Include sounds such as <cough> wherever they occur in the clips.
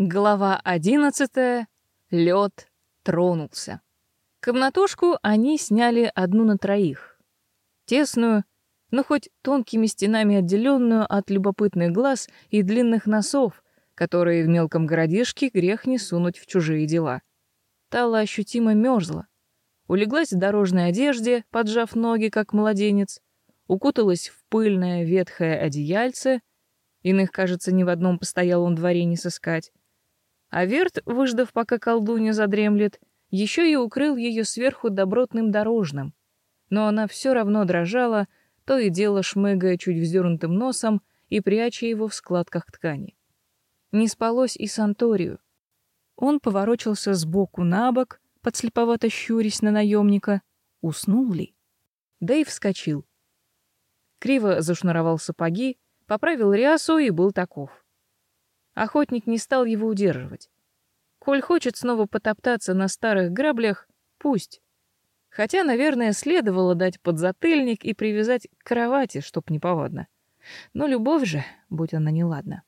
Глава одиннадцатая. Лед тронулся. Комнатушку они сняли одну на троих. Тесную, но хоть тонкими стенами отделенную от любопытных глаз и длинных носов, которые в мелком городишке грех не сунуть в чужие дела. Тала ощутимо мерзла. Улеглась в дорожной одежде, поджав ноги, как младенец, укуталась в пыльное ветхое одеяльце, иных, кажется, ни в одном постоялом дворе не сыскать, а Верт, выждав, пока колдунья задремлет, еще и укрыл ее сверху добротным дорожным. Но она все равно дрожала, то и дело шмыгая чуть вздернутым носом и пряча его в складках ткани. Не спалось и Санторию. Он поворочился с боку на бок, подслеповато щурясь на наемника. Уснул ли? Да и вскочил. Криво зашнуровал сапоги, поправил рясу и был таков. Охотник не стал его удерживать. Коль хочет снова потоптаться на старых граблях, пусть. Хотя, наверное, следовало дать подзатыльник и привязать к кровати, чтоб неповадно. Но любовь же, будь она неладна.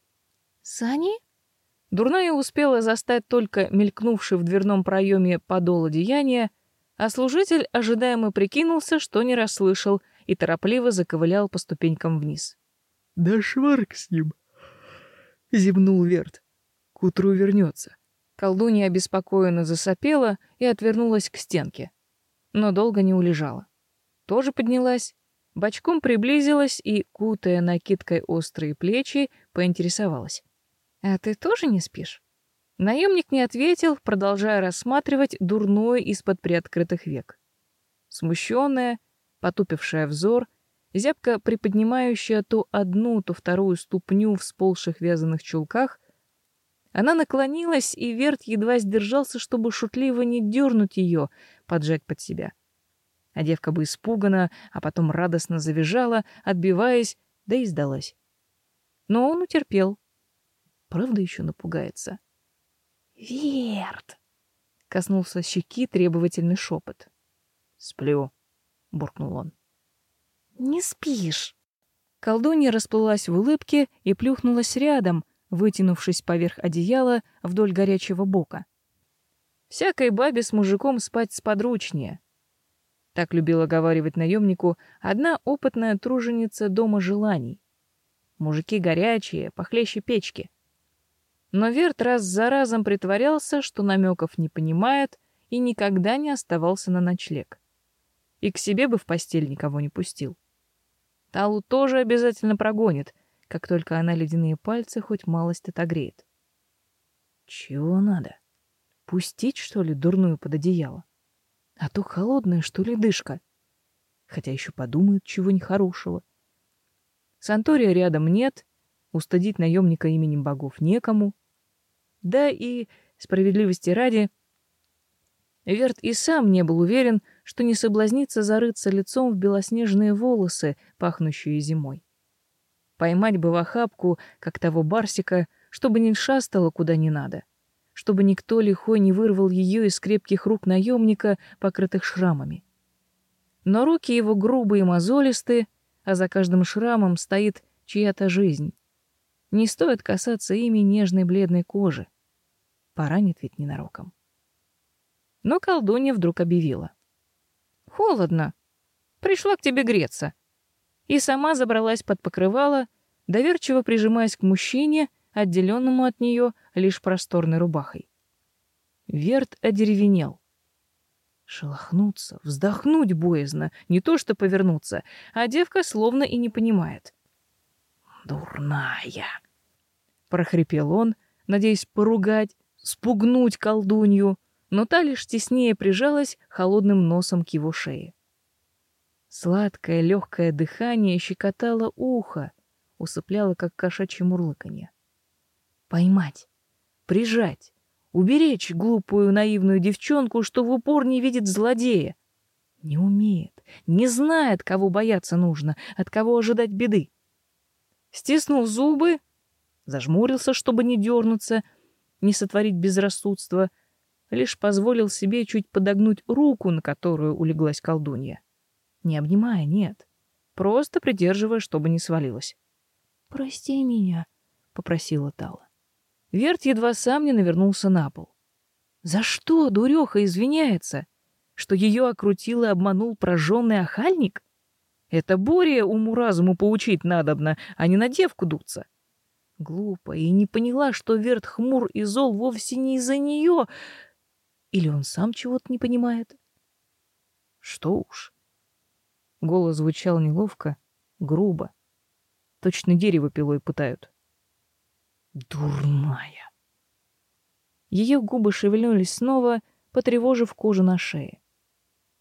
«Сани?» Дурная успела застать только мелькнувший в дверном проеме подол одеяния, а служитель ожидаемо прикинулся, что не расслышал, и торопливо заковылял по ступенькам вниз. «Да шварк с ним!» — зевнул Верт. «К утру вернется». Колдунья обеспокоенно засопела и отвернулась к стенке. Но долго не улежала. Тоже поднялась, бочком приблизилась и, кутая накидкой острые плечи, поинтересовалась. «А ты тоже не спишь?» Наемник не ответил, продолжая рассматривать дурное из-под приоткрытых век. Смущенная, потупившая взор — зябко приподнимающая то одну, то вторую ступню в сползших вязаных чулках, она наклонилась, и Верт едва сдержался, чтобы шутливо не дернуть ее, поджать под себя. А девка бы испугана, а потом радостно завизжала, отбиваясь, да и сдалась. Но он утерпел. Правда еще напугается. «Верт!» — коснулся щеки требовательный шепот. «Сплю», — буркнул он. Не спишь. Колдунья расплылась в улыбке и плюхнулась рядом, вытянувшись поверх одеяла вдоль горячего бока. Всякой бабе с мужиком спать сподручнее. Так любила говаривать наемнику одна опытная труженица дома желаний. Мужики горячие, похлеще печки. Но Верт раз за разом притворялся, что намеков не понимает и никогда не оставался на ночлег. И к себе бы в постель никого не пустил. Талу тоже обязательно прогонит, как только она ледяные пальцы хоть малость отогреет. Чего надо? Пустить, что ли, дурную под одеяло? А то холодная, что ли, дышка. Хотя еще подумают, чего нехорошего. Сантория рядом нет, устыдить наемника именем богов некому. Да и, справедливости ради, Верт и сам не был уверен, что не соблазнится зарыться лицом в белоснежные волосы, пахнущие зимой. Поймать бы в охапку, как того барсика, чтобы не шастала куда не надо, чтобы никто лихой не вырвал ее из крепких рук наемника, покрытых шрамами. Но руки его грубые и мозолистые, а за каждым шрамом стоит чья-то жизнь. Не стоит касаться ими нежной бледной кожи. Поранит ведь ненароком. Но колдунья вдруг объявила. «Холодно. Пришла к тебе греться». И сама забралась под покрывало, доверчиво прижимаясь к мужчине, отделенному от нее лишь просторной рубахой. Верт одеревенел. Шелохнуться, вздохнуть боязно, не то что повернуться, а девка словно и не понимает. «Дурная!» — прохрипел он, надеясь поругать, спугнуть колдунью, но та лишь теснее прижалась холодным носом к его шее. Сладкое легкое дыхание щекотало ухо, усыпляло, как кошачье мурлыканье. Поймать, прижать, уберечь глупую наивную девчонку, что в упор не видит злодея. Не умеет, не знает, кого бояться нужно, от кого ожидать беды. Стиснул зубы, зажмурился, чтобы не дернуться, не сотворить безрассудство, лишь позволил себе чуть подогнуть руку, на которую улеглась колдунья. Не обнимая, нет. Просто придерживая, чтобы не свалилась. «Прости меня», — попросила Тала. Верт едва сам не навернулся на пол. За что дуреха извиняется? Что ее окрутил и обманул прожженный охальник? Это Боря уму-разуму поучить надобно, а не на девку дуться. Глупо, и не поняла, что Верт хмур и зол вовсе не из-за нее. Или он сам чего-то не понимает? Что уж. Голос звучал неловко, грубо. Точно дерево пилой пытают. Дурная. Ее губы шевельнулись снова, потревожив кожу на шее.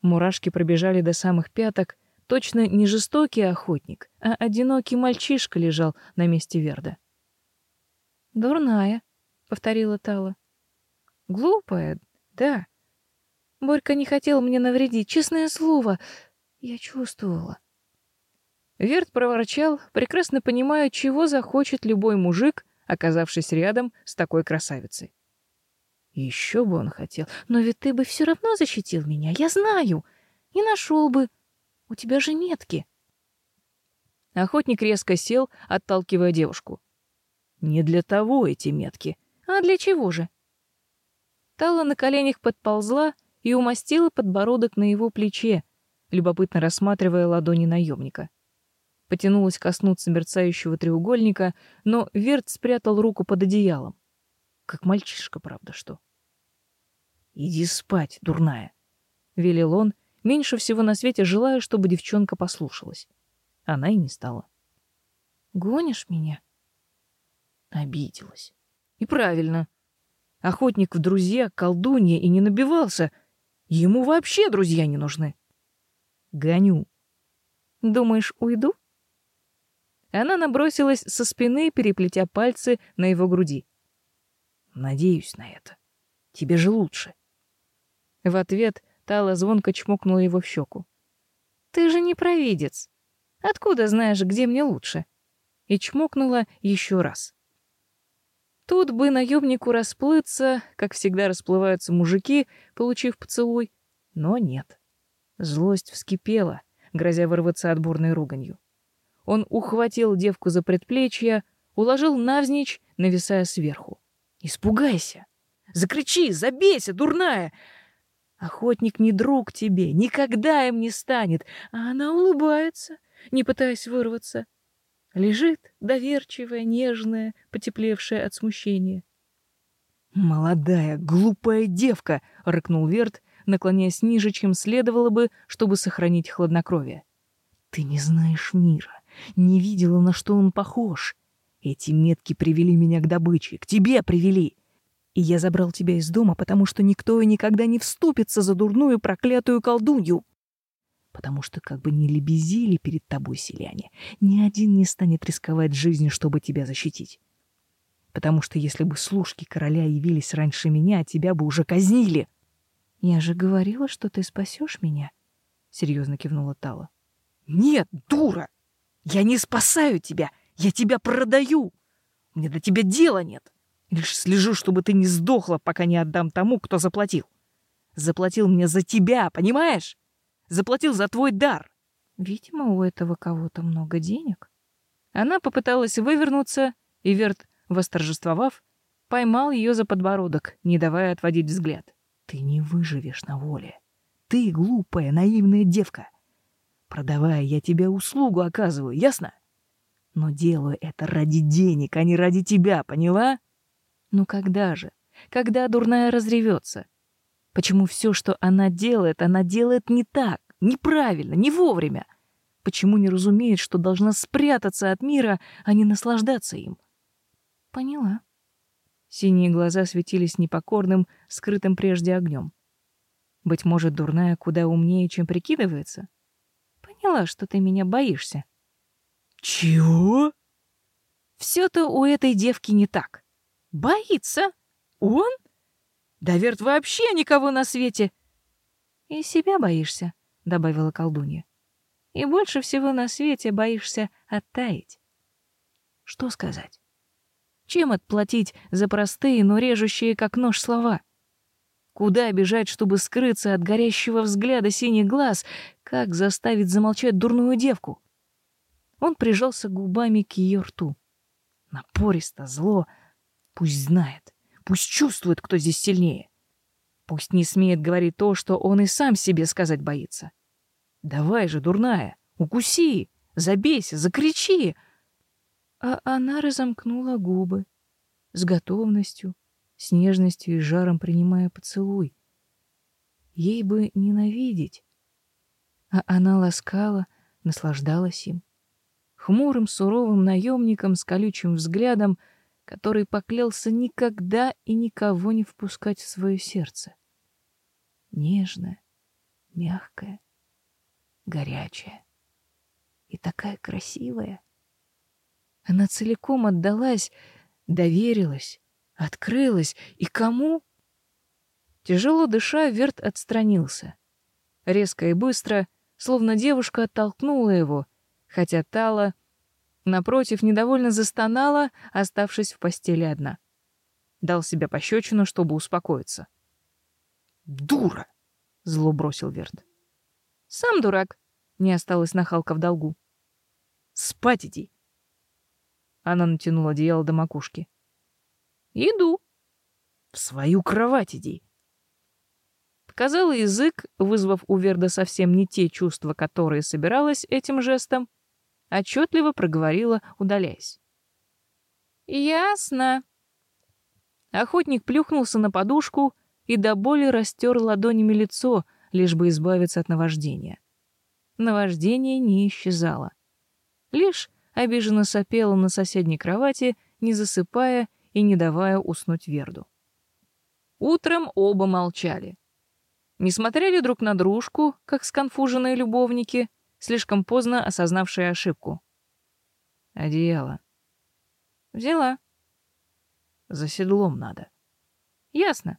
Мурашки пробежали до самых пяток. Точно не жестокий охотник, а одинокий мальчишка лежал на месте Верда. «Дурная», — повторила Тала. «Глупая, да. Борька не хотел мне навредить, честное слово. Я чувствовала». Верт проворчал, прекрасно понимая, чего захочет любой мужик, оказавшись рядом с такой красавицей. Еще бы он хотел. Но ведь ты бы все равно защитил меня, я знаю. И нашел бы. У тебя же метки. Охотник резко сел, отталкивая девушку. Не для того эти метки. А для чего же? Тала на коленях подползла и умастила подбородок на его плече, любопытно рассматривая ладони наемника. Потянулась коснуться мерцающего треугольника, но Верт спрятал руку под одеялом. Как мальчишка, правда, что? «Иди спать, дурная», — велел он, меньше всего на свете желая, чтобы девчонка послушалась. Она и не стала. «Гонишь меня?» Обиделась. И правильно. Охотник в друзья, колдунья и не набивался. Ему вообще друзья не нужны. Гоню. Думаешь, уйду? Она набросилась со спины, переплетя пальцы на его груди. Надеюсь на это. Тебе же лучше. В ответ Тала звонко чмокнула его в щеку. Ты же не провидец. Откуда знаешь, где мне лучше? И чмокнула еще раз. Тут бы наемнику расплыться, как всегда расплываются мужики, получив поцелуй, но нет. Злость вскипела, грозя вырваться отборной руганью. Он ухватил девку за предплечье, уложил навзничь, нависая сверху. Испугайся. Закричи, забейся, дурная. Охотник не друг тебе, никогда им не станет. А она улыбается, не пытаясь вырваться. Лежит доверчивая, нежная, потеплевшая от смущения. «Молодая, глупая девка!» — рыкнул Верт, наклоняясь ниже, чем следовало бы, чтобы сохранить хладнокровие. «Ты не знаешь мира, не видела, на что он похож. Эти метки привели меня к добыче, к тебе привели. И я забрал тебя из дома, потому что никто и никогда не вступится за дурную проклятую колдунью. Потому что как бы ни лебезили перед тобой селяне, ни один не станет рисковать жизнью, чтобы тебя защитить. Потому что если бы служки короля явились раньше меня, тебя бы уже казнили. Я же говорила, что ты спасешь меня, серьезно кивнула Тала. Нет, дура! Я не спасаю тебя, я тебя продаю. Мне до тебя дела нет. Лишь слежу, чтобы ты не сдохла, пока не отдам тому, кто заплатил. Заплатил мне за тебя, понимаешь? Заплатил за твой дар. Видимо, у этого кого-то много денег. Она попыталась вывернуться, и Верт, восторжествовав, поймал ее за подбородок, не давая отводить взгляд. Ты не выживешь на воле. Ты глупая, наивная девка. Продавая, я тебе услугу оказываю, ясно? Но делаю это ради денег, а не ради тебя, поняла? Ну когда же? Когда дурная разревется? Почему все, что она делает, она делает не так, неправильно, не вовремя? Почему не разумеет, что должна спрятаться от мира, а не наслаждаться им? Поняла. Синие глаза светились непокорным, скрытым прежде огнем. Быть может, дурная куда умнее, чем прикидывается? Поняла, что ты меня боишься. Чего? Все-то у этой девки не так. Боится? Он? Да Верт вообще никого на свете. И себя боишься, добавила колдунья. И больше всего на свете боишься оттаять. Что сказать? Чем отплатить за простые, но режущие как нож слова? Куда бежать, чтобы скрыться от горящего взгляда синих глаз? Как заставить замолчать дурную девку? Он прижался губами к ее рту. Напористо, зло, Пусть знает, пусть чувствует, кто здесь сильнее. Пусть не смеет говорить то, что он и сам себе сказать боится. Давай же, дурная, укуси, забейся, закричи. А она разомкнула губы с готовностью, с нежностью и жаром принимая поцелуй. Ей бы ненавидеть, а она ласкала, наслаждалась им. Хмурым, суровым наемником с колючим взглядом, который поклялся никогда и никого не впускать в свое сердце. Нежная, мягкая, горячая и такая красивая. Она целиком отдалась, доверилась, открылась. И кому? Тяжело дыша, Верт отстранился. Резко и быстро — словно девушка оттолкнула его, хотя Тала, напротив, недовольно застонала, оставшись в постели одна. Дал себе пощечину, чтобы успокоиться. «Дура!» — зло бросил Верт. «Сам дурак!» — не осталась нахалка в долгу. «Спать иди!» Она натянула одеяло до макушки. «Иду!» «В свою кровать иди!» Показала язык, вызвав у Верда совсем не те чувства, которые собиралась этим жестом, отчетливо проговорила, удаляясь. «Ясно». Охотник плюхнулся на подушку и до боли растер ладонями лицо, лишь бы избавиться от наваждения. Наваждение не исчезало. Лишь обиженно сопела на соседней кровати, не засыпая и не давая уснуть Верду. Утром оба молчали не смотрели друг на дружку, как сконфуженные любовники, слишком поздно осознавшие ошибку. Одеяло. Взяла. За седлом надо. Ясно.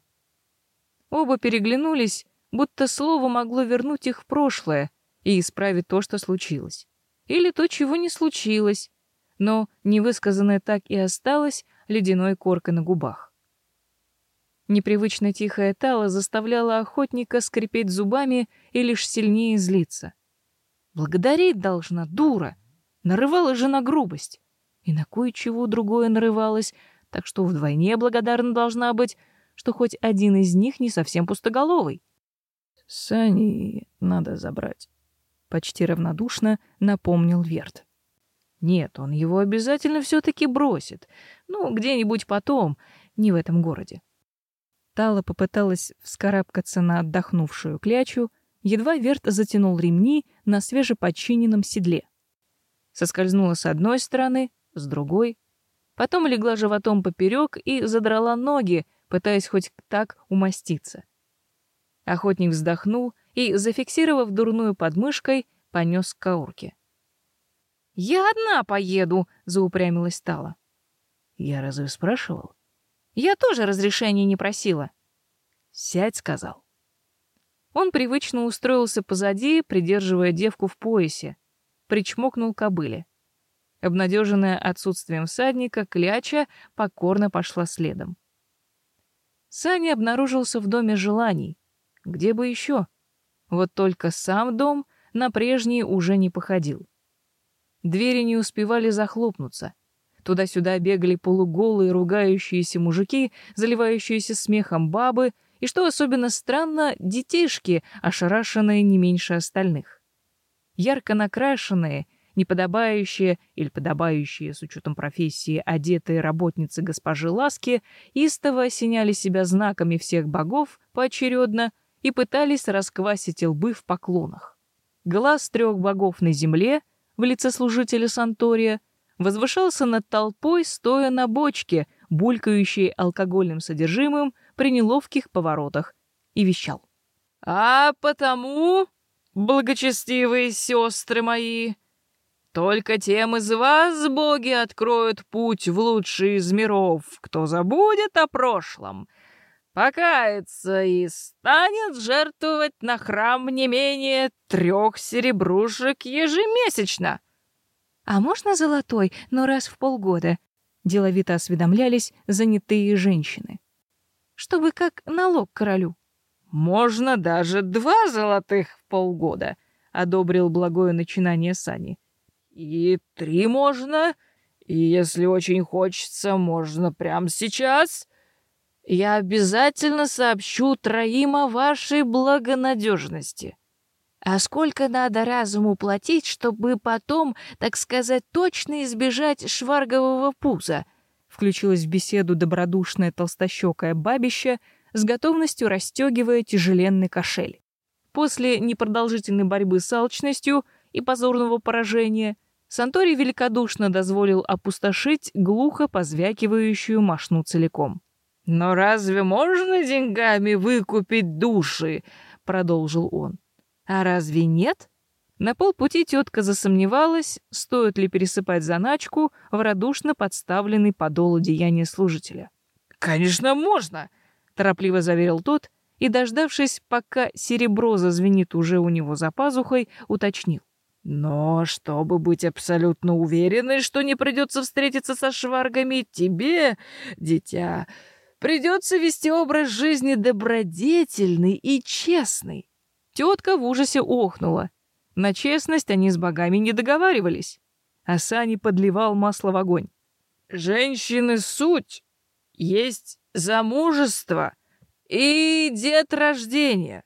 Оба переглянулись, будто слово могло вернуть их в прошлое и исправить то, что случилось. Или то, чего не случилось, но невысказанное так и осталось ледяной коркой на губах. Непривычно тихая Тала заставляла охотника скрипеть зубами и лишь сильнее злиться. Благодарить должна, дура. Нарывала же на грубость. И на кое-чего другое нарывалась, так что вдвойне благодарна должна быть, что хоть один из них не совсем пустоголовый. «Сани надо забрать», — почти равнодушно напомнил Верт. «Нет, он его обязательно все-таки бросит. Ну, где-нибудь потом, не в этом городе. Тала попыталась вскарабкаться на отдохнувшую клячу, едва Верт затянул ремни на свежеподчиненном седле. Соскользнула с одной стороны, с другой, потом легла животом поперек и задрала ноги, пытаясь хоть так умоститься. Охотник вздохнул и, зафиксировав дурную подмышкой, понес к каурке. «Я одна поеду!» — заупрямилась Тала. «Я разве спрашивал?» Я тоже разрешения не просила. Сядь, сказал. Он привычно устроился позади, придерживая девку в поясе, причмокнул кобыле. Обнадеженная отсутствием всадника, кляча покорно пошла следом. Саня обнаружился в доме желаний. Где бы еще? Вот только сам дом на прежний уже не походил. Двери не успевали захлопнуться. Туда-сюда бегали полуголые ругающиеся мужики, заливающиеся смехом бабы, и, что особенно странно, детишки, ошарашенные не меньше остальных. Ярко накрашенные, неподобающие или подобающие с учетом профессии одетые работницы госпожи Ласки истово осеняли себя знаками всех богов поочередно и пытались расквасить лбы в поклонах. Глаз трех богов на земле в лице служителя Сантория — возвышался над толпой, стоя на бочке, булькающей алкогольным содержимым при неловких поворотах, и вещал. «А потому, благочестивые сестры мои, только тем из вас боги откроют путь в лучший из миров, кто забудет о прошлом, покается и станет жертвовать на храм не менее трех серебрушек ежемесячно». «А можно золотой, но раз в полгода?» — деловито осведомлялись занятые женщины. «Чтобы как налог королю». «Можно даже два золотых в полгода», — одобрил благое начинание Сани. «И три можно, И если очень хочется, можно прямо сейчас. Я обязательно сообщу троим о вашей благонадежности. А сколько надо разуму платить, чтобы потом, так сказать, точно избежать шваргового пуза? Включилась в беседу добродушная толстощекая бабища, с готовностью расстегивая тяжеленный кошель. После непродолжительной борьбы с алчностью и позорного поражения Санторий великодушно дозволил опустошить глухо позвякивающую мошну целиком. «Но разве можно деньгами выкупить души?» — продолжил он. «А разве нет?» На полпути тетка засомневалась, стоит ли пересыпать заначку в радушно подставленный подол одеяния служителя. «Конечно, можно!» — торопливо заверил тот и, дождавшись, пока серебро зазвенит уже у него за пазухой, уточнил. «Но чтобы быть абсолютно уверенной, что не придется встретиться со шваргами, тебе, дитя, придется вести образ жизни добродетельный и честный». Тетка в ужасе охнула. На честность они с богами не договаривались. А Сани подливал масло в огонь. «Женщины суть есть замужество и дед рождения.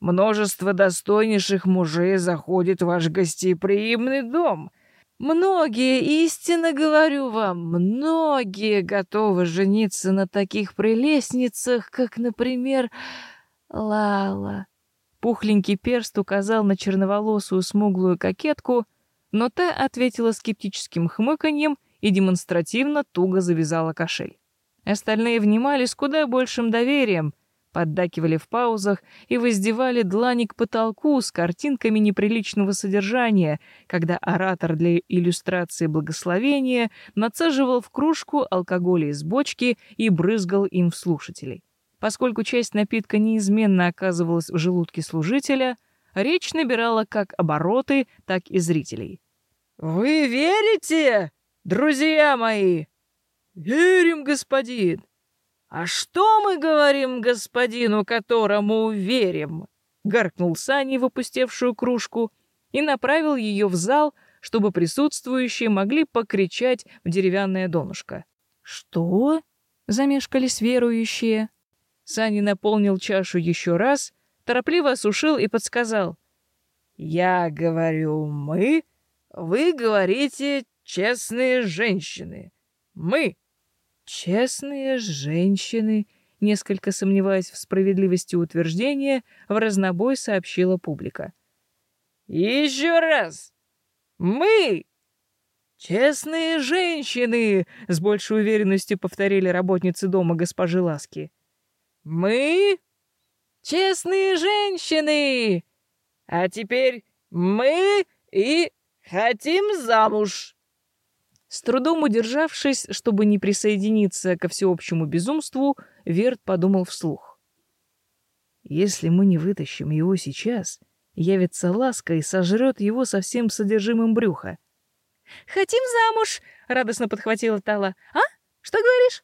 Множество достойнейших мужей заходит в ваш гостеприимный дом. Многие, истинно говорю вам, многие готовы жениться на таких прелестницах, как, например, Лала. Пухленький перст указал на черноволосую смуглую кокетку, но та ответила скептическим хмыканьем и демонстративно туго завязала кошель. Остальные внимали с куда большим доверием, поддакивали в паузах и воздевали длани к потолку с картинками неприличного содержания, когда оратор для иллюстрации благословения нацеживал в кружку алкоголя из бочки и брызгал им в слушателей. Поскольку часть напитка неизменно оказывалась в желудке служителя, речь набирала как обороты, так и зрителей. «Вы верите, друзья мои?» «Верим, господин!» «А что мы говорим господину, которому верим?» — гаркнул Сани в опустевшую кружку и направил ее в зал, чтобы присутствующие могли покричать в деревянное донышко. «Что?» — замешкались верующие. Сани наполнил чашу еще раз, торопливо осушил и подсказал. «Я говорю «мы», вы говорите «честные женщины». Мы Честные женщины, несколько сомневаясь в справедливости утверждения, в разнобой сообщила публика. Еще раз. Мы честные женщины, с большей уверенностью повторили работницы дома госпожи Ласки. Мы честные женщины. А теперь мы и хотим замуж. С трудом удержавшись, чтобы не присоединиться ко всеобщему безумству, Верт подумал вслух. «Если мы не вытащим его сейчас, явится ласка и сожрет его со всем содержимым брюха». «Хотим замуж!» — радостно подхватила Тала. «А? Что говоришь?»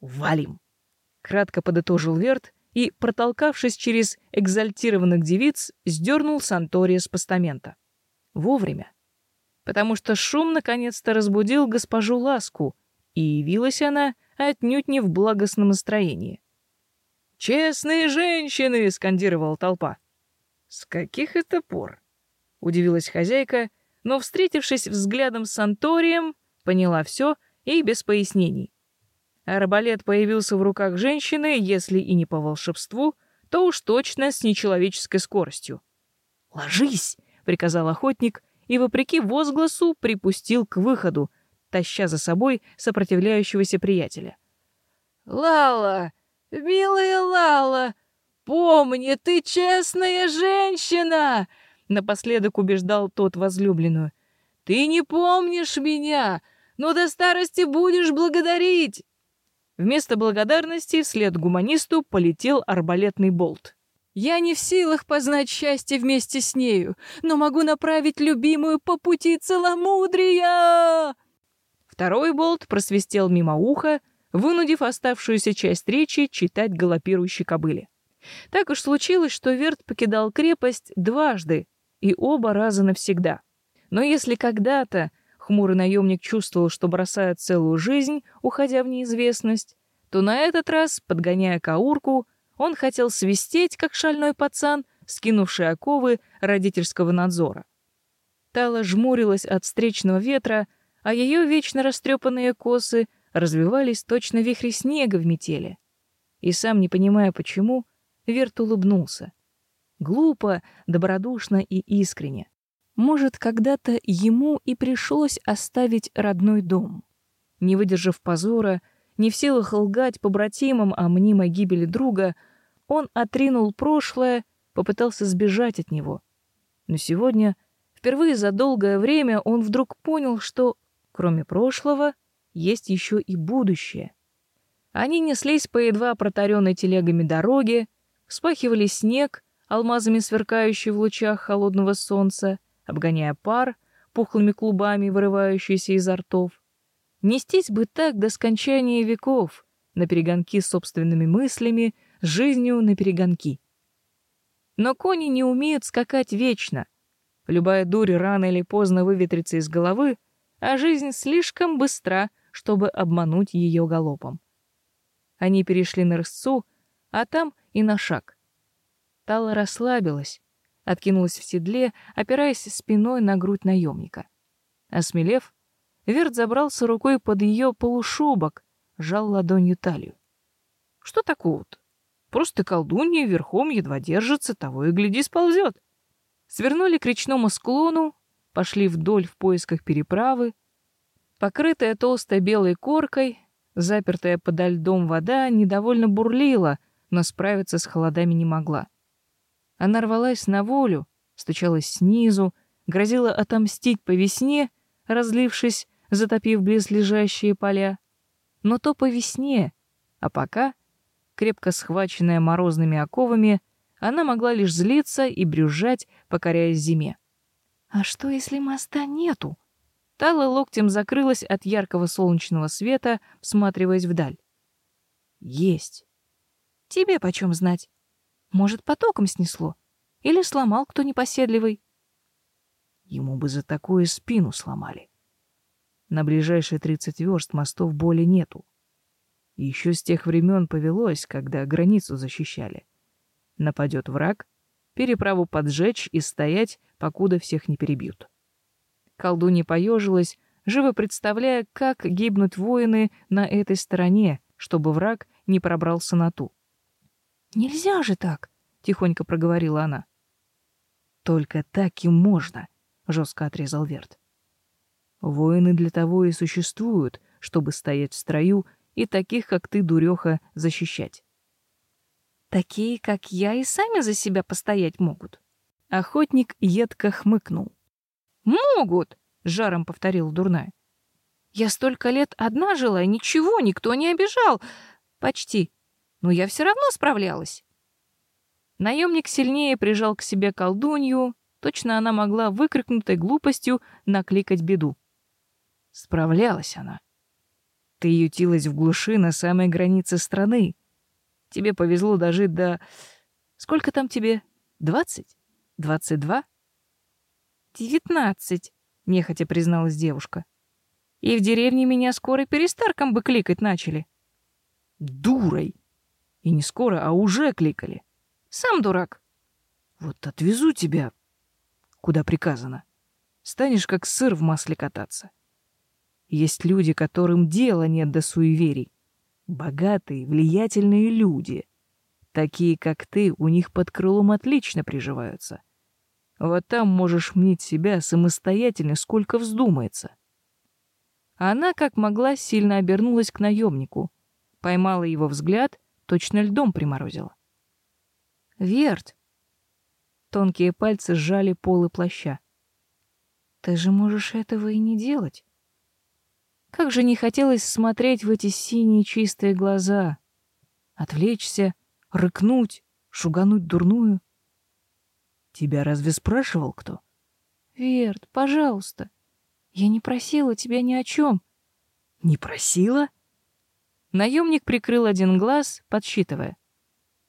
«Валим!» — кратко подытожил Верт и, протолкавшись через экзальтированных девиц, сдернул Сантория с постамента. Вовремя потому что шум наконец-то разбудил госпожу Ласку, и явилась она отнюдь не в благостном настроении. «Честные женщины!» — скандировала толпа. «С каких это пор?» — удивилась хозяйка, но, встретившись взглядом с Санторием, поняла все и без пояснений. Арбалет появился в руках женщины, если и не по волшебству, то уж точно с нечеловеческой скоростью. «Ложись!» — приказал охотник, и, вопреки возгласу, припустил к выходу, таща за собой сопротивляющегося приятеля. «Лала! Милая Лала! Помни, ты честная женщина!» Напоследок убеждал тот возлюбленную. «Ты не помнишь меня, но до старости будешь благодарить!» Вместо благодарности вслед гуманисту полетел арбалетный болт. Я не в силах познать счастье вместе с нею, но могу направить любимую по пути целомудрия!» Второй болт просвистел мимо уха, вынудив оставшуюся часть речи читать галопирующей кобыле. Так уж случилось, что Верт покидал крепость дважды, и оба раза навсегда. Но если когда-то хмурый наемник чувствовал, что бросает целую жизнь, уходя в неизвестность, то на этот раз, подгоняя каурку, он хотел свистеть, как шальной пацан, скинувший оковы родительского надзора. Тала жмурилась от встречного ветра, а ее вечно растрепанные косы развивались точно вихри снега в метели. И сам, не понимая почему, Верт улыбнулся. Глупо, добродушно и искренне. Может, когда-то ему и пришлось оставить родной дом. Не выдержав позора, не в силах лгать побратимам о мнимой гибели друга, он отринул прошлое, попытался сбежать от него. Но сегодня, впервые за долгое время, он вдруг понял, что, кроме прошлого, есть еще и будущее. Они неслись по едва протаренной телегами дороге, вспахивали снег, алмазами сверкающий в лучах холодного солнца, обгоняя пар, пухлыми клубами, вырывающийся изо ртов. Нестись бы так до скончания веков, на перегонки с собственными мыслями, жизнью на перегонки. Но кони не умеют скакать вечно. Любая дурь рано или поздно выветрится из головы, а жизнь слишком быстра, чтобы обмануть ее галопом. Они перешли на рысцу, а там и на шаг. Тала расслабилась, откинулась в седле, опираясь спиной на грудь наемника. Осмелев, Верт забрался рукой под ее полушубок, сжал ладонью талию. Что такого-то? Просто колдунья верхом едва держится, того и гляди сползет. Свернули к речному склону, пошли вдоль в поисках переправы. Покрытая толстой белой коркой, запертая подо льдом вода недовольно бурлила, но справиться с холодами не могла. Она рвалась на волю, стучалась снизу, грозила отомстить по весне, разлившись, затопив близлежащие поля. Но то по весне, а пока, крепко схваченная морозными оковами, она могла лишь злиться и брюзжать, покоряясь зиме. А что, если моста нету? Тала локтем закрылась от яркого солнечного света, всматриваясь вдаль. Есть. Тебе почем знать? Может, потоком снесло? Или сломал кто непоседливый? Ему бы за такое спину сломали. На ближайшие тридцать верст мостов боли нету. Еще с тех времен повелось, когда границу защищали. Нападет враг, переправу поджечь и стоять, покуда всех не перебьют. Колдунья поежилась, живо представляя, как гибнут воины на этой стороне, чтобы враг не пробрался на ту. Нельзя же так, тихонько проговорила она. Только так и можно, жестко отрезал Верт. Воины для того и существуют, чтобы стоять в строю и таких, как ты, дуреха, защищать. Такие, как я, и сами за себя постоять могут. Охотник едко хмыкнул. Могут, жаром повторил дурная. Я столько лет одна жила, и ничего, никто не обижал. Почти но я все равно справлялась. Наемник сильнее прижал к себе колдунью, точно она могла выкрикнутой глупостью накликать беду. Справлялась она. Ты ютилась в глуши на самой границе страны. Тебе повезло дожить до... Сколько там тебе? Двадцать? Двадцать два? Девятнадцать, нехотя призналась девушка. И в деревне меня скоро перестарком бы кликать начали. Дурой! И не скоро, а уже кликали. Сам дурак. Вот отвезу тебя, куда приказано. Станешь как сыр в масле кататься. Есть люди, которым дела нет до суеверий. Богатые, влиятельные люди. Такие, как ты, у них под крылом отлично приживаются. Вот там можешь мнить себя самостоятельно, сколько вздумается. Она, как могла, сильно обернулась к наемнику, поймала его взгляд точно льдом приморозило. Верт. Тонкие пальцы сжали полы плаща. Ты же можешь этого и не делать. Как же не хотелось смотреть в эти синие чистые глаза, отвлечься, рыкнуть, шугануть дурную. Тебя разве спрашивал кто? Верт, пожалуйста. Я не просила тебя ни о чем. Не просила? Наемник прикрыл один глаз, подсчитывая.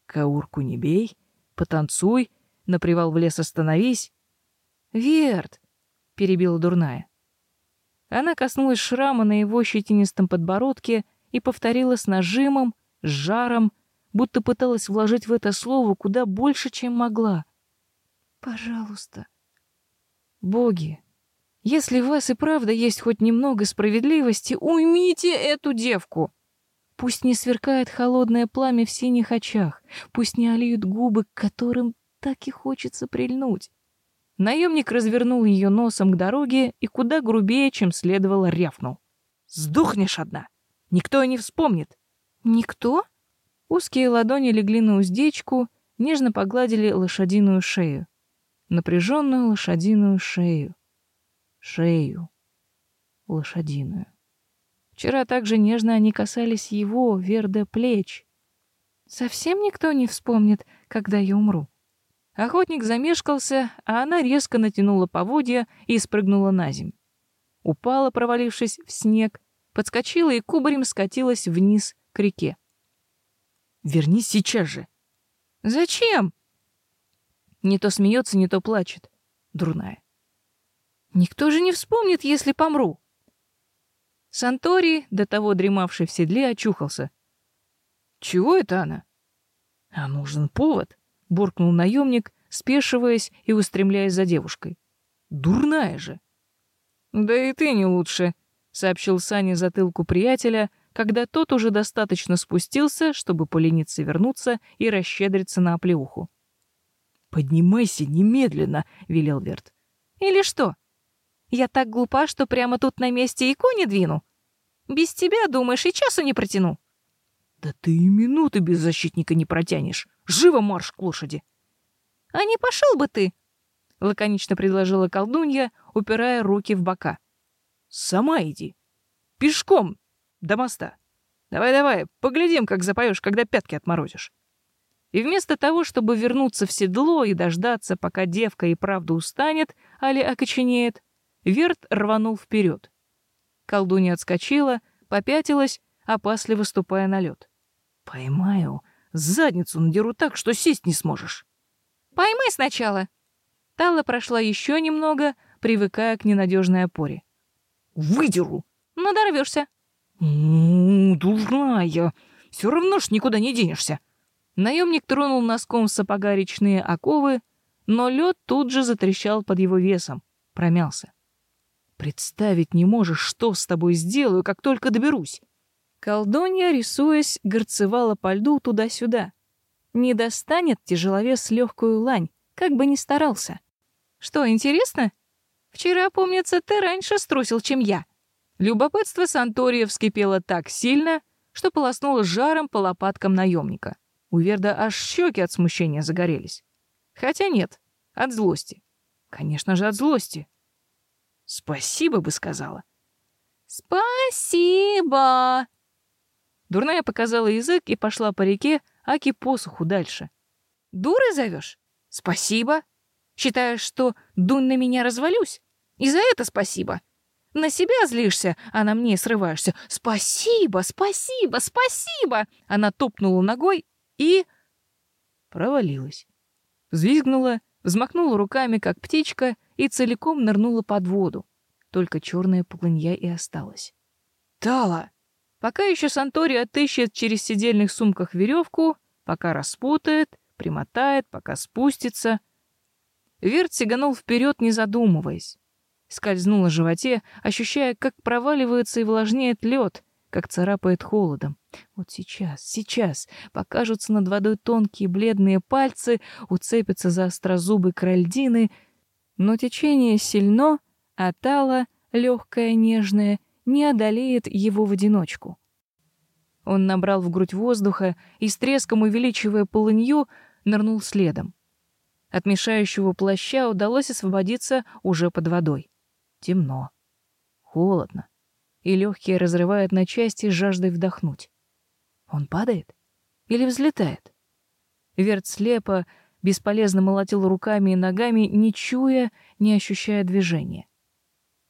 «Каурку не бей, потанцуй, на привал в лес остановись». «Верт!» — перебила дурная. Она коснулась шрама на его щетинистом подбородке и повторила с нажимом, с жаром, будто пыталась вложить в это слово куда больше, чем могла. «Пожалуйста». «Боги, если в вас и правда есть хоть немного справедливости, уймите эту девку!» Пусть не сверкает холодное пламя в синих очах, пусть не олеют губы, к которым так и хочется прильнуть. Наемник развернул ее носом к дороге и куда грубее, чем следовало, рявкнул. «Сдохнешь одна! Никто и не вспомнит!» «Никто?» Узкие ладони легли на уздечку, нежно погладили лошадиную шею. Напряженную лошадиную шею. Шею. Лошадиную. Вчера также нежно они касались его, Верда, плеч. Совсем никто не вспомнит, когда я умру. Охотник замешкался, а она резко натянула поводья и спрыгнула на земь. Упала, провалившись в снег, подскочила и кубарем скатилась вниз к реке. «Вернись сейчас же!» «Зачем?» Не то смеется, не то плачет. Дурная. «Никто же не вспомнит, если помру!» Сантори, до того дремавший в седле, очухался. «Чего это она?» «А нужен повод», — буркнул наемник, спешиваясь и устремляясь за девушкой. «Дурная же!» «Да и ты не лучше», — сообщил Саня затылку приятеля, когда тот уже достаточно спустился, чтобы полениться вернуться и расщедриться на оплеуху. «Поднимайся немедленно», — велел Верт. «Или что?» Я так глупа, что прямо тут на месте и кони двину. Без тебя, думаешь, и часу не протяну. Да ты и минуты без защитника не протянешь. Живо марш к лошади. А не пошел бы ты, лаконично предложила колдунья, упирая руки в бока. Сама иди. Пешком до моста. Давай-давай, поглядим, как запоешь, когда пятки отморозишь. И вместо того, чтобы вернуться в седло и дождаться, пока девка и правда устанет, али окоченеет, Верт рванул вперед. Колдунья отскочила, попятилась, опасливо ступая на лед. «Поймаю, задницу надеру так, что сесть не сможешь». «Поймай сначала». Тала прошла еще немного, привыкая к ненадежной опоре. «Выдеру». «Надорвешься». «М-м, дурная, все равно ж никуда не денешься». Наемник тронул носком сапога речные оковы, но лед тут же затрещал под его весом, промялся. Представить не можешь, что с тобой сделаю, как только доберусь. Колдунья, рисуясь, горцевала по льду туда-сюда. Не достанет тяжеловес легкую лань, как бы ни старался. Что, интересно? Вчера, помнится, ты раньше струсил, чем я. Любопытство Сантория вскипело так сильно, что полоснуло жаром по лопаткам наемника. У Верда аж щеки от смущения загорелись. Хотя нет, от злости. Конечно же, от злости. Спасибо бы сказала. Спасибо. Дурная показала язык и пошла по реке, аки посуху дальше. Дурой зовешь? Спасибо. Считаешь, что дунь на меня развалюсь? И за это спасибо. На себя злишься, а на мне срываешься. Спасибо, спасибо, спасибо. Она топнула ногой и провалилась. Взвизгнула, взмахнула руками, как птичка, и целиком нырнула под воду. Только черная полынья и осталась. «Тала!» Пока еще Сантори отыщет через сидельных сумках веревку, пока распутает, примотает, пока спустится. Верт сиганул вперед, не задумываясь. Скользнул на животе, ощущая, как проваливается и влажнеет лед, как царапает холодом. Вот сейчас, сейчас покажутся над водой тонкие бледные пальцы, уцепятся за острозубы крольдины — но течение сильно, а тала, легкая, нежная, не одолеет его в одиночку. Он набрал в грудь воздуха и с треском увеличивая полынью, нырнул следом. От мешающего плаща удалось освободиться уже под водой. Темно, холодно, и легкие разрывает на части жаждой вдохнуть. Он падает или взлетает? Верт слепо, бесполезно молотил руками и ногами, не чуя, не ощущая движения.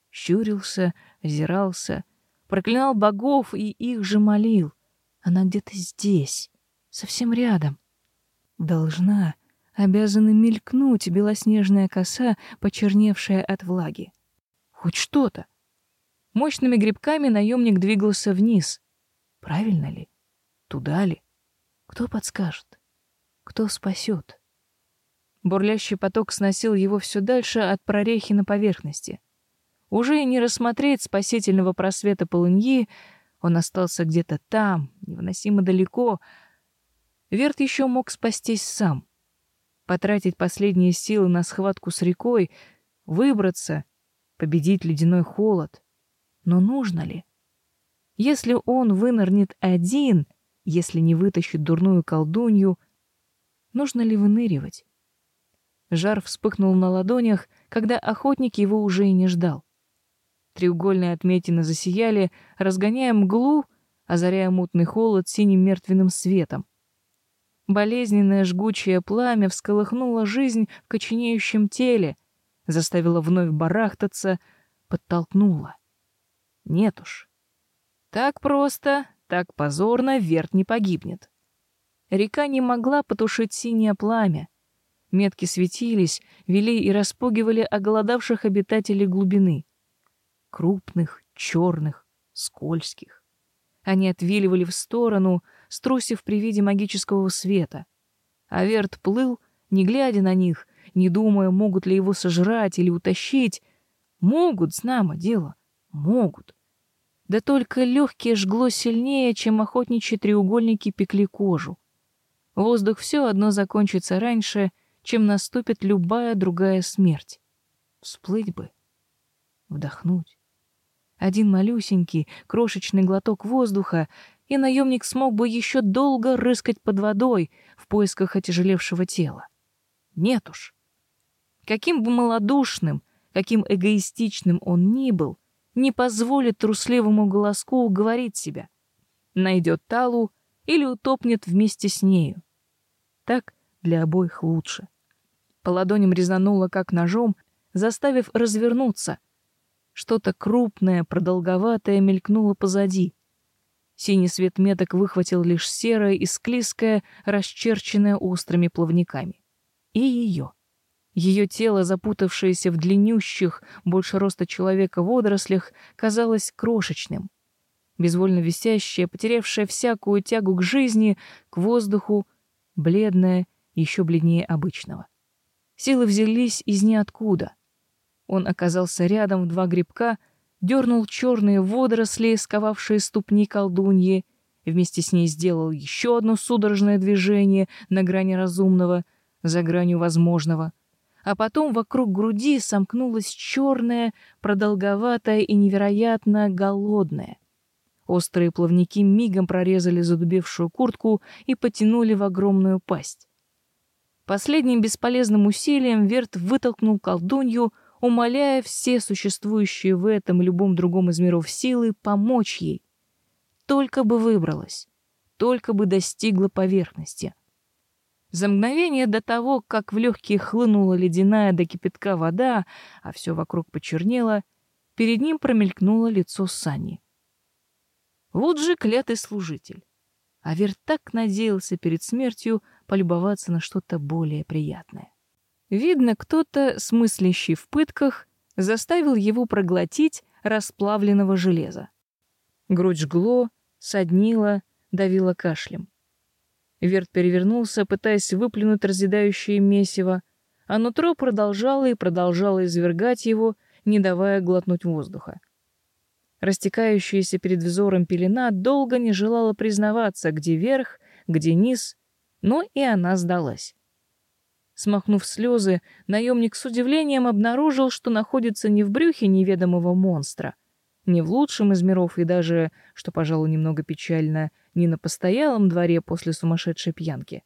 Щурился, озирался, проклинал богов и их же молил. Она где-то здесь, совсем рядом. Должна, обязана мелькнуть белоснежная коса, почерневшая от влаги. Хоть что-то. Мощными грибками наемник двигался вниз. Правильно ли? Туда ли? Кто подскажет? Кто спасет? Бурлящий поток сносил его все дальше от прорехи на поверхности. Уже и не рассмотреть спасительного просвета полыньи, он остался где-то там, невыносимо далеко. Верт еще мог спастись сам. Потратить последние силы на схватку с рекой, выбраться, победить ледяной холод. Но нужно ли? Если он вынырнет один, если не вытащит дурную колдунью, нужно ли выныривать? Жар вспыхнул на ладонях, когда охотник его уже и не ждал. Треугольные отметины засияли, разгоняя мглу, озаряя мутный холод синим мертвенным светом. Болезненное жгучее пламя всколыхнуло жизнь в коченеющем теле, заставило вновь барахтаться, подтолкнуло. Нет уж. Так просто, так позорно Верт не погибнет. Река не могла потушить синее пламя. Метки светились, вели и распугивали оголодавших обитателей глубины крупных, черных, скользких. Они отвиливали в сторону, струсив при виде магического света. А Верт плыл, не глядя на них, не думая, могут ли его сожрать или утащить. Могут, знамо дело, могут. Да только легкие жгло сильнее, чем охотничьи треугольники пекли кожу. Воздух все одно закончится раньше, чем наступит любая другая смерть. Всплыть бы, вдохнуть. Один малюсенький, крошечный глоток воздуха, и наемник смог бы еще долго рыскать под водой в поисках отяжелевшего тела. Нет уж. Каким бы малодушным, каким эгоистичным он ни был, не позволит трусливому голоску уговорить себя. Найдет Талу или утопнет вместе с нею. Так для обоих лучше. По ладоням резануло, как ножом, заставив развернуться — что-то крупное, продолговатое мелькнуло позади. Синий свет меток выхватил лишь серое и склизкое, расчерченное острыми плавниками. И ее. Ее тело, запутавшееся в длиннющих, больше роста человека водорослях, казалось крошечным. Безвольно висящее, потерявшее всякую тягу к жизни, к воздуху, бледное, еще бледнее обычного. Силы взялись из ниоткуда — он оказался рядом в два грибка, дернул черные водоросли, сковавшие ступни колдуньи, вместе с ней сделал еще одно судорожное движение на грани разумного, за гранью возможного. А потом вокруг груди сомкнулась черная, продолговатая и невероятно голодная. Острые плавники мигом прорезали задубевшую куртку и потянули в огромную пасть. Последним бесполезным усилием Верт вытолкнул колдунью, умоляя все существующие в этом и любом другом из миров силы помочь ей. Только бы выбралась, только бы достигла поверхности. За мгновение до того, как в легкие хлынула ледяная до кипятка вода, а все вокруг почернело, перед ним промелькнуло лицо Сани. Вот же клятый служитель. Авер так надеялся перед смертью полюбоваться на что-то более приятное. Видно, кто-то, смыслящий в пытках, заставил его проглотить расплавленного железа. Грудь жгло, соднило, давило кашлем. Верт перевернулся, пытаясь выплюнуть разъедающее месиво, а нутро продолжало и продолжало извергать его, не давая глотнуть воздуха. Растекающаяся перед взором пелена долго не желала признаваться, где верх, где низ, но и она сдалась. Смахнув слезы, наемник с удивлением обнаружил, что находится не в брюхе неведомого монстра, не в лучшем из миров и даже, что, пожалуй, немного печально, не на постоялом дворе после сумасшедшей пьянки.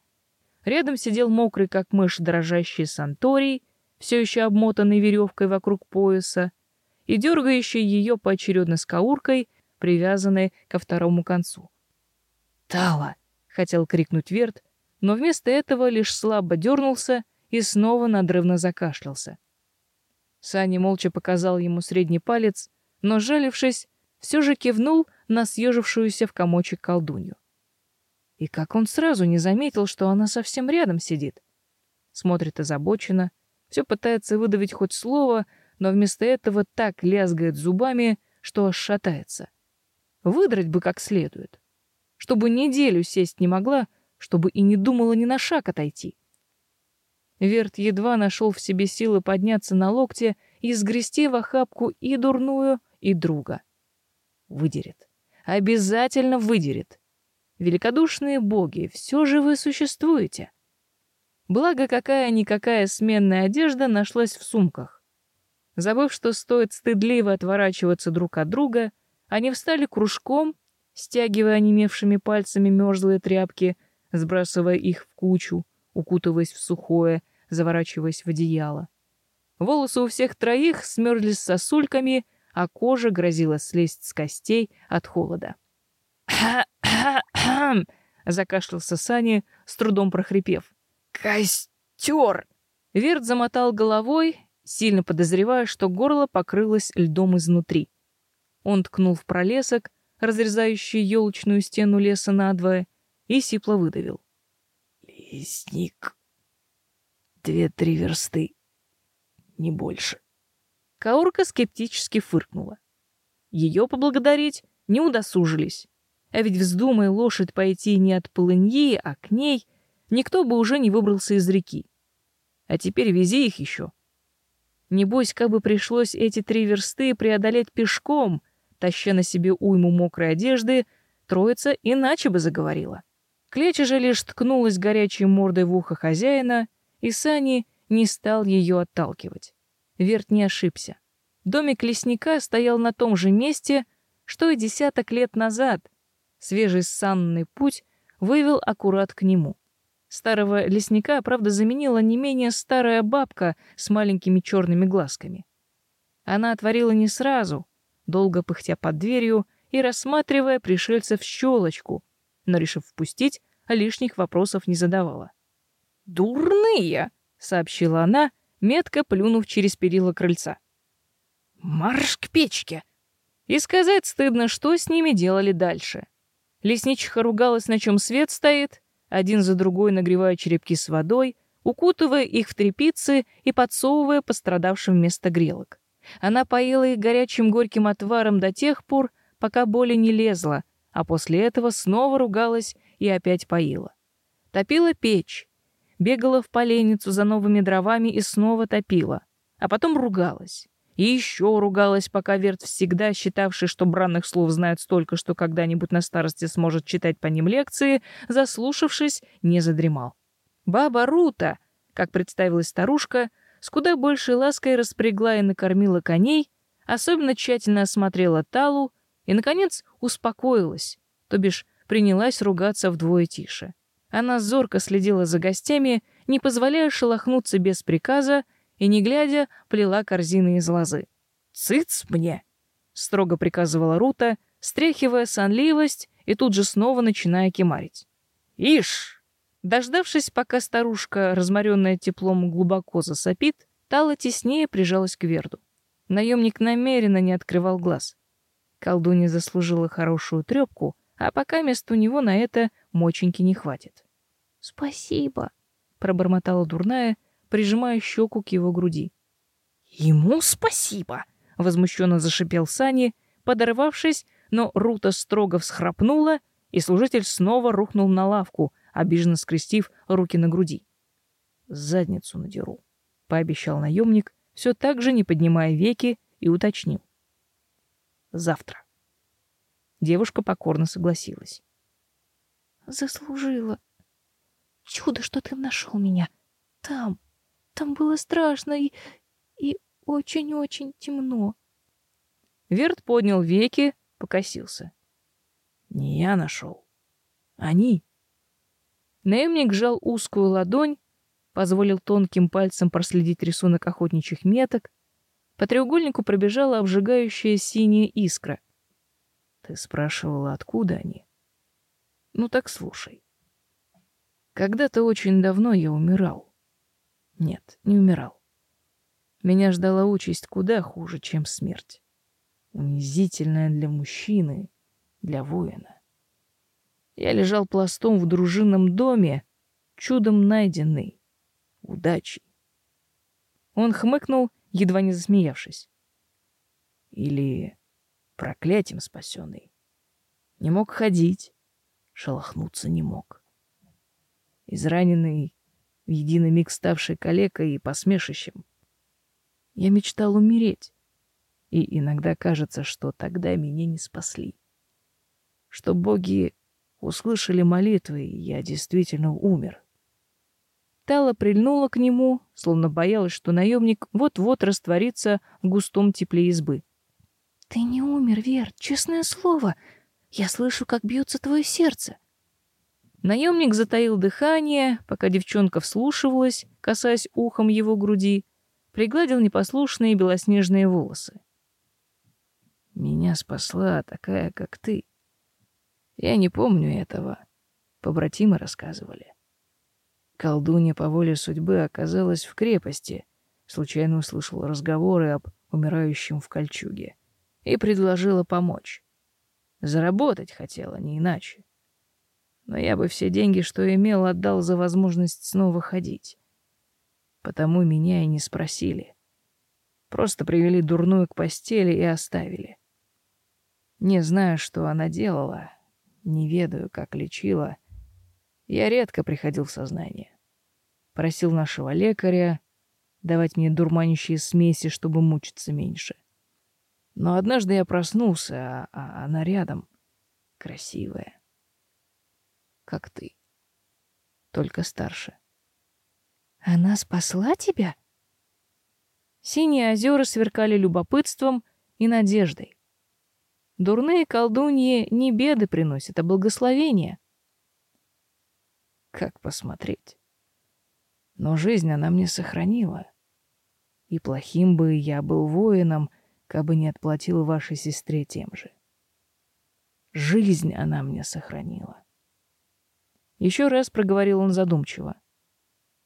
Рядом сидел мокрый, как мышь, дрожащий Санторий, все еще обмотанный веревкой вокруг пояса, и дергающий ее поочередно скауркой, привязанной ко второму концу. «Тала!» — хотел крикнуть Верт, но вместо этого лишь слабо дернулся и снова надрывно закашлялся. Саня молча показал ему средний палец, но, жалившись, все же кивнул на съежившуюся в комочек колдунью. И как он сразу не заметил, что она совсем рядом сидит. Смотрит озабоченно, все пытается выдавить хоть слово, но вместо этого так лязгает зубами, что аж шатается. Выдрать бы как следует. Чтобы неделю сесть не могла, чтобы и не думала ни на шаг отойти. Верт едва нашел в себе силы подняться на локте и сгрести в охапку и дурную, и друга. Выдерет. Обязательно выдерет. Великодушные боги, все же вы существуете. Благо, какая-никакая сменная одежда нашлась в сумках. Забыв, что стоит стыдливо отворачиваться друг от друга, они встали кружком, стягивая онемевшими пальцами мерзлые тряпки, сбрасывая их в кучу, укутываясь в сухое, заворачиваясь в одеяло. Волосы у всех троих смерзлись сосульками, а кожа грозила слезть с костей от холода. закашлялся Сани, с трудом прохрипев. «Костер!» Верт замотал головой, сильно подозревая, что горло покрылось льдом изнутри. Он ткнул в пролесок, разрезающий елочную стену леса надвое, и сипло выдавил. «Лесник. Две-три версты. Не больше». Каурка скептически фыркнула. Ее поблагодарить не удосужились. А ведь вздумай лошадь пойти не от полыньи, а к ней, никто бы уже не выбрался из реки. А теперь вези их еще. Небось, как бы пришлось эти три версты преодолеть пешком, таща на себе уйму мокрой одежды, троица иначе бы заговорила. Клеча же лишь ткнулась горячей мордой в ухо хозяина, и Сани не стал ее отталкивать. Верт не ошибся. Домик лесника стоял на том же месте, что и десяток лет назад, Свежий санный путь вывел аккурат к нему. Старого лесника, правда, заменила не менее старая бабка с маленькими черными глазками. Она отворила не сразу, долго пыхтя под дверью и рассматривая пришельцев в щелочку, но, решив впустить, лишних вопросов не задавала. «Дурные!» — сообщила она, метко плюнув через перила крыльца. «Марш к печке!» И сказать стыдно, что с ними делали дальше. Лесничиха ругалась, на чем свет стоит, один за другой нагревая черепки с водой, укутывая их в тряпицы и подсовывая пострадавшим вместо грелок. Она поила их горячим горьким отваром до тех пор, пока боли не лезла, а после этого снова ругалась и опять поила. Топила печь, бегала в поленницу за новыми дровами и снова топила, а потом ругалась. И еще ругалась, пока Верт, всегда считавший, что бранных слов знает столько, что когда-нибудь на старости сможет читать по ним лекции, заслушавшись, не задремал. Баба Рута, как представилась старушка, с куда большей лаской распрягла и накормила коней, особенно тщательно осмотрела Талу и, наконец, успокоилась, то бишь принялась ругаться вдвое тише. Она зорко следила за гостями, не позволяя шелохнуться без приказа, и, не глядя, плела корзины из лозы. «Цыц мне!» — строго приказывала Рута, стряхивая сонливость и тут же снова начиная кемарить. «Ишь!» Дождавшись, пока старушка, разморенная теплом, глубоко засопит, Тала теснее прижалась к Верду. Наемник намеренно не открывал глаз. Колдунья заслужила хорошую трепку, а пока мест у него на это моченьки не хватит. «Спасибо», — пробормотала дурная, прижимая щеку к его груди. «Ему спасибо!» — возмущенно зашипел Сани, подорвавшись, но Рута строго всхрапнула, и служитель снова рухнул на лавку, обиженно скрестив руки на груди. «Задницу надеру», — пообещал наемник, все так же не поднимая веки, и уточнил. «Завтра». Девушка покорно согласилась. «Заслужила. Чудо, что ты нашел меня. Там, там было страшно и... и очень-очень темно. Верт поднял веки, покосился. Не я нашел. Они. Наемник сжал узкую ладонь, позволил тонким пальцем проследить рисунок охотничьих меток. По треугольнику пробежала обжигающая синяя искра. Ты спрашивала, откуда они? Ну так слушай. Когда-то очень давно я умирал. Нет, не умирал. Меня ждала участь куда хуже, чем смерть. Унизительная для мужчины, для воина. Я лежал пластом в дружинном доме, чудом найденный, удачей. Он хмыкнул, едва не засмеявшись. Или проклятием спасенный. Не мог ходить, шелохнуться не мог. Израненный, в единый миг ставший калекой и посмешищем. Я мечтал умереть, и иногда кажется, что тогда меня не спасли. Что боги услышали молитвы, и я действительно умер. Тала прильнула к нему, словно боялась, что наемник вот-вот растворится в густом тепле избы. «Ты не умер, Вер, честное слово. Я слышу, как бьется твое сердце». Наемник затаил дыхание, пока девчонка вслушивалась, касаясь ухом его груди, пригладил непослушные белоснежные волосы. «Меня спасла такая, как ты. Я не помню этого. Побратимы рассказывали. Колдунья по воле судьбы оказалась в крепости, случайно услышала разговоры об умирающем в кольчуге и предложила помочь. Заработать хотела, не иначе. Но я бы все деньги, что имел, отдал за возможность снова ходить. Потому меня и не спросили. Просто привели дурную к постели и оставили. Не знаю, что она делала, не ведаю, как лечила, я редко приходил в сознание. Просил нашего лекаря давать мне дурманящие смеси, чтобы мучиться меньше. Но однажды я проснулся, а, а она рядом, красивая. Как ты. Только старше. Она спасла тебя? Синие озера сверкали любопытством и надеждой. Дурные колдуньи не беды приносят, а благословения. Как посмотреть? Но жизнь она мне сохранила. И плохим бы я был воином, кабы не отплатил вашей сестре тем же. Жизнь она мне сохранила. Еще раз проговорил он задумчиво.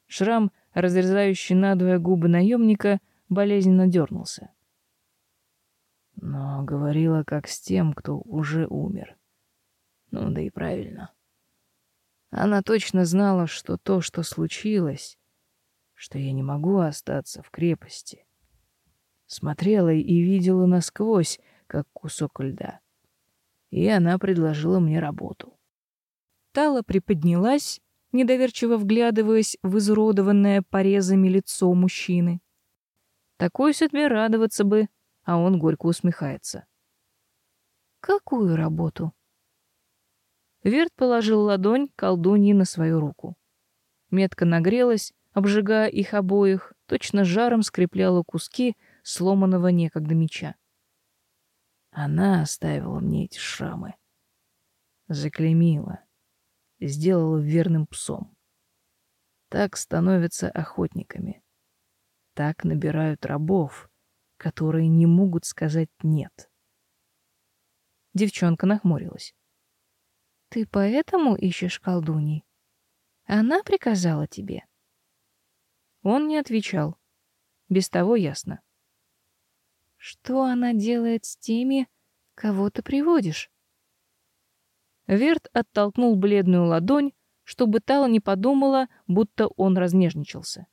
Шрам, разрезающий надвое губы наемника, болезненно дернулся. Но говорила как с тем, кто уже умер. Ну да и правильно. Она точно знала, что то, что случилось, что я не могу остаться в крепости. Смотрела и видела насквозь, как кусок льда. И она предложила мне работу. Тала приподнялась, недоверчиво вглядываясь в изуродованное порезами лицо мужчины. Такой судьбе радоваться бы, а он горько усмехается. «Какую работу?» Верт положил ладонь колдуньи на свою руку. Метка нагрелась, обжигая их обоих, точно жаром скрепляла куски сломанного некогда меча. Она оставила мне эти шрамы. Заклеймила. Сделала верным псом. Так становятся охотниками. Так набирают рабов, которые не могут сказать «нет». Девчонка нахмурилась. Ты поэтому ищешь колдуньи? Она приказала тебе? Он не отвечал. Без того ясно. Что она делает с теми, кого ты приводишь? Верт оттолкнул бледную ладонь, чтобы Тала не подумала, будто он разнежничался.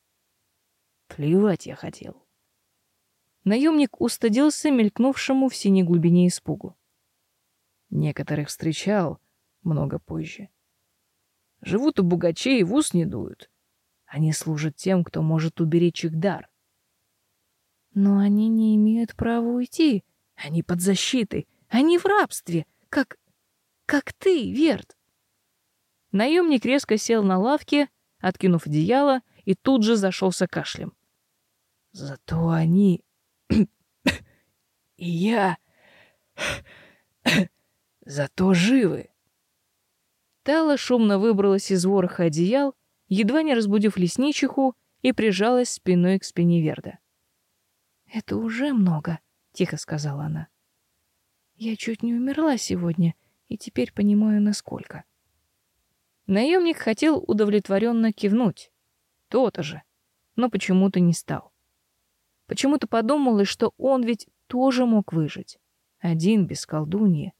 Плевать я хотел. Наемник устыдился мелькнувшему в синей глубине испугу. Некоторых встречал, много позже. Живут у богачей и в ус не дуют. Они служат тем, кто может уберечь их дар. Но они не имеют права уйти. Они под защитой. Они в рабстве, как... как ты, Верт. Наемник резко сел на лавке, откинув одеяло, и тут же зашелся кашлем. Зато они... <coughs> и я... <coughs> зато живы. Тала шумно выбралась из вороха одеял, едва не разбудив лесничиху, и прижалась спиной к спине Верда. «Это уже много», — тихо сказала она. «Я чуть не умерла сегодня, и теперь понимаю, насколько». Наемник хотел удовлетворенно кивнуть. То-то же. Но почему-то не стал. Почему-то подумалось, что он ведь тоже мог выжить. Один, без колдуньи.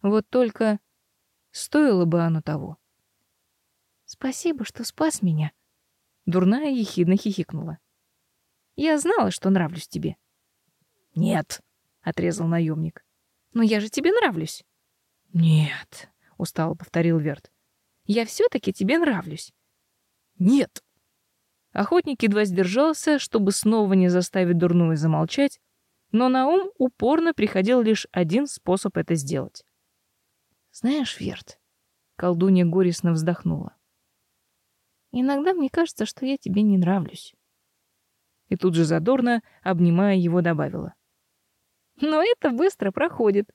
Вот только Стоило бы оно того. Спасибо, что спас меня. Дурная ехидно хихикнула. Я знала, что нравлюсь тебе. Нет, отрезал наемник. Но я же тебе нравлюсь. Нет, устало повторил Верт. Я все таки тебе нравлюсь. Нет. Охотник едва сдержался, чтобы снова не заставить дурную замолчать, но на ум упорно приходил лишь один способ это сделать. Знаешь, Верт, колдунья горестно вздохнула. Иногда мне кажется, что я тебе не нравлюсь. И тут же задорно, обнимая его, добавила: "Но это быстро проходит".